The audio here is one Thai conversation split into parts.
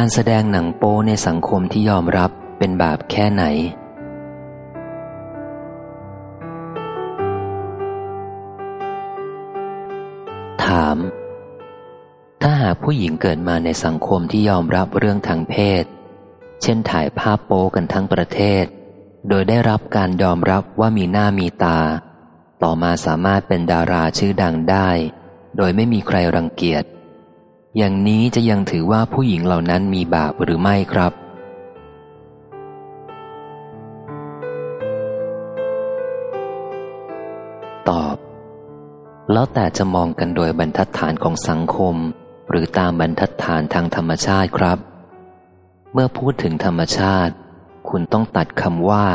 การแสดงหนังโป้ในสังคมที่ยอมรับเป็นบาปแค่ไหน ถาม ถ้าหากผู้หญิงเกิดมาในสังคมที่ยอมรับเรื่องทางเพศ เช่นถ่ายภาพโป้กันทั้งประเทศ โดยได้รับการยอมรับว่ามีหน้ามีตา ต่อมาสามารถเป็นดาราชื่อดังได้ โดยไม่มีใครรังเกียจ อย่างนี้จะยังถือว่าผู้หญิงเหล่านั้นมีบาปหรือไม่ครับ ตอบ แล้วแต่จะมองกันโดยบรรทัดฐานของสังคม หรือตามบรรทัดฐานทางธรรมชาติครับ เมื่อพูดถึงธรรมชาติ คุณต้องตัดคำว่า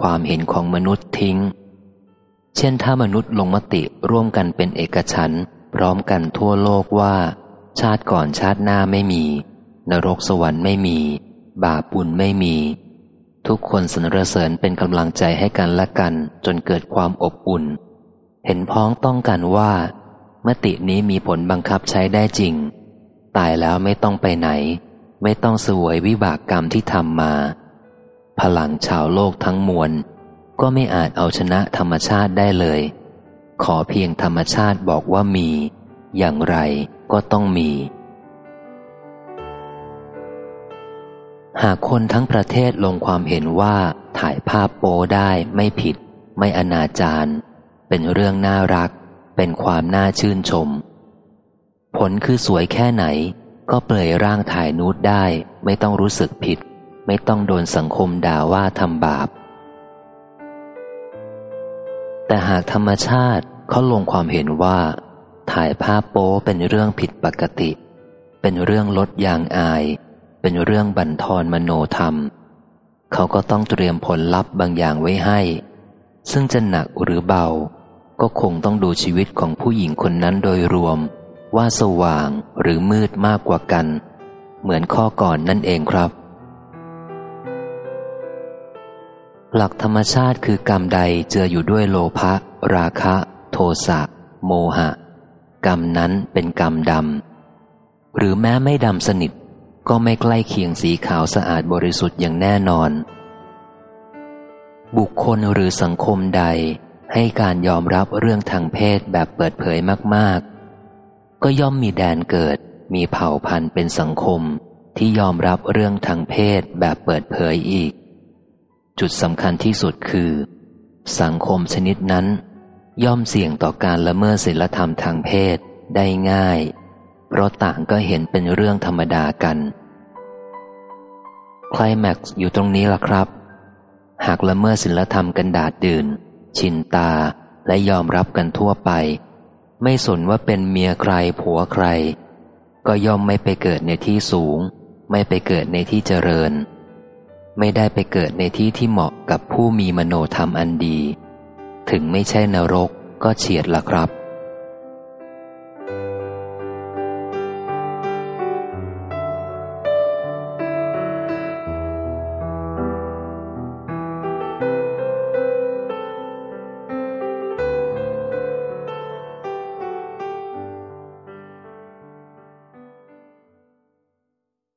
ความเห็นของมนุษย์ทิ้ง เช่นถ้ามนุษย์ลงมติร่วมกันเป็นเอกฉันพร้อมกันทั่วโลกว่า ชาติก่อนชาติหน้าไม่มี นรกสวรรค์ไม่มี บาปบุญไม่มี ทุกคนสนรเสริญเป็นกำลังใจให้กันและกันจนเกิดความอบอุ่น เห็นพ้องต้องกันว่า มตินี้มีผลบังคับใช้ได้จริง ตายแล้วไม่ต้องไปไหน ไม่ต้องสวยวิบากกรรมที่ทำมา พลังชาวโลกทั้งมวล ก็ไม่อาจเอาชนะธรรมชาติได้เลย ขอเพียงธรรมชาติบอกว่ามี อย่างไร ก็ต้องมี หากคนทั้งประเทศลงความเห็นว่าถ่ายภาพโป้ได้ไม่ผิด ไม่อนาจารเป็นเรื่องน่ารัก เป็นความน่าชื่นชม ผลคือสวยแค่ไหน ก็เปลยร่างถ่ายนูดได้ ไม่ต้องรู้สึกผิด ไม่ต้องโดนสังคมด่าว่าทำบาป แต่หากธรรมชาติเขาลงความเห็นว่า ถ่ายภาพโป๊เป็นเรื่องผิดปกติ เป็นเรื่องลดยางอาย เป็นเรื่องบั่นทอนมโนธรรม เขาก็ต้องเตรียมผลลัพธ์บางอย่างไว้ให้ ซึ่งจะหนักหรือเบา ก็คงต้องดูชีวิตของผู้หญิงคนนั้นโดยรวม ว่าสว่างหรือมืดมากกว่ากัน เหมือนข้อก่อนนั่นเองครับ หลักธรรมชาติคือกรรมใดเจืออยู่ด้วยโลภะราคะ โทสะโมหะ กรรมนั้นเป็นกรรมดำ หรือแม้ไม่ดำสนิท ก็ไม่ใกล้เคียงสีขาวสะอาดบริสุทธิ์อย่างแน่นอน บุคคลหรือสังคมใดให้การยอมรับเรื่องทางเพศแบบเปิดเผยมาก ๆ ก็ย่อมมีแดนเกิด มีเผ่าพันธุ์เป็นสังคมที่ยอมรับเรื่องทางเพศแบบเปิดเผยอีก จุดสำคัญที่สุดคือ สังคมชนิดนั้น ย่อมเสี่ยงต่อการละเมิดศีลธรรมทางเพศได้ง่าย เพราะต่างก็เห็นเป็นเรื่องธรรมดากันคลแม็กซ์อยู่ตรงนี้ล่ะครับ หากละเมิดศีลธรรมกันดาดดื่น ชินตาและยอมรับกันทั่วไป ไม่สนว่าเป็นเมียใครผัวใคร ก็ย่อมไม่ไปเกิดในที่สูง ไม่ไปเกิดในที่เจริญ ไม่ได้ไปเกิดในที่ที่เหมาะกับผู้มีมโนธรรมอันดี ถึงไม่ใช่นรกก็เฉียดละครับ